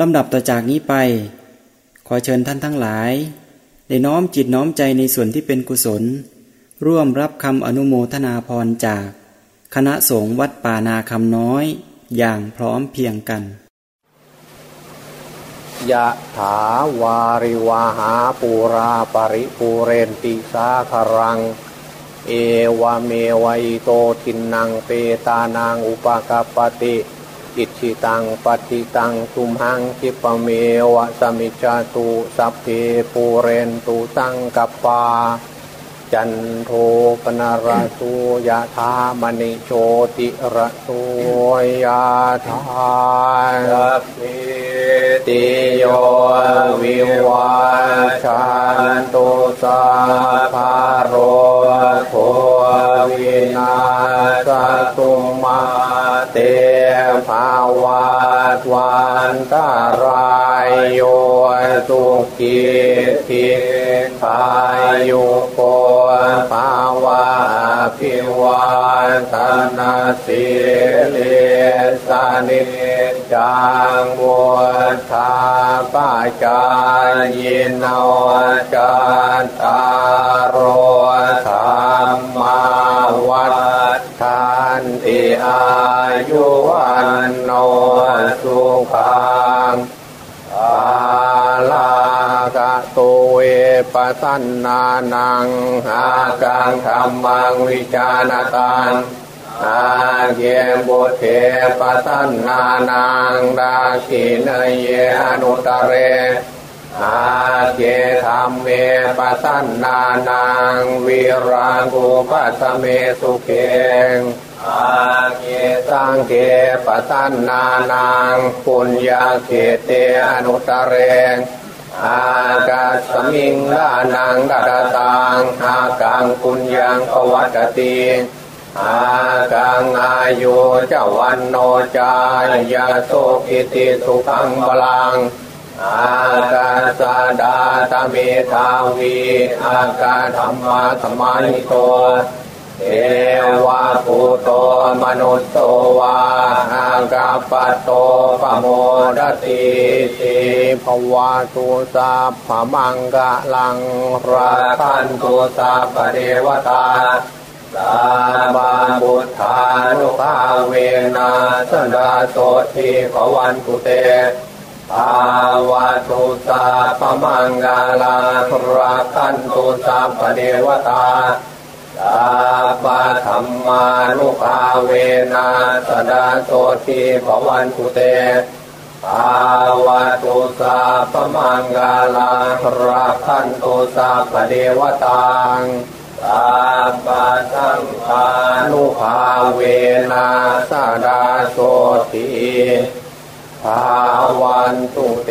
ลำดับต่อจากนี้ไป ขอเชิญท่านทั้งหลาย ได้น้อมจิตน้อมใจในส่วนที่เป็นกุศล ร่วมรับคำอนุโมทนาพรจาก คณะสงฆ์วัดป่านาคำน้อย อย่างพร้อมเพียงกันยะถาวาริวาหาปูราปริปูเรนติสาคารัง เอวเมวัยโตทินังเปตานางอุปกาปติ อิชิตังปฏิตังทุมหังคิปเมวะสมิจจตุสัพเพปูเรนตุสังกปา จันโทปนารสุยะธามณิโชติระสุยะธาสัพเพติโยวิวัชันตุสัพพโรโควินาสตุมาเต วันตารายโยตุกิทิพายุโกภาวะพิวันธนาสิเลสานิจังวุธาปาจายโนจันตา ยุวันโนสุขังอาลากะโตเวปสันนานังอากังธรรมังวิจารตานอาเยบุเทปสันนานังดาขินเยอนุตเรอาเจธรรมเมปัสสนานังวิรังกุปัสเมสุเกง อาเกสังเกปัสสนานังปุญญาเขเตอนุตเรงอากาสมิงลานังดัดตังอากังปุญญังปวัตติอากังอายุเจวันโนจายาโสกิติสุขังบลังอากาสดาตเมทาวีอากาธรรมะสมานิโต วะปุโตมนุสโตวาอากาปโตปโมดติสิภวะตุสัพพมังกะลังราคันตุสัพเทวตาสาบาบุทธานุภาเวนัสดาโสทีขวันตุเตภาวะตุสาปมังกาลาราคันตุสัพเทวตา สาปะธรรมานุภาเวนัสดาโสทีภวันตุเตภาวะตุสาปมังกาลาราคันตุสัพพเทวตาสัพพะสังฆานุภาเวนัสดาโสทีภาวันตุเต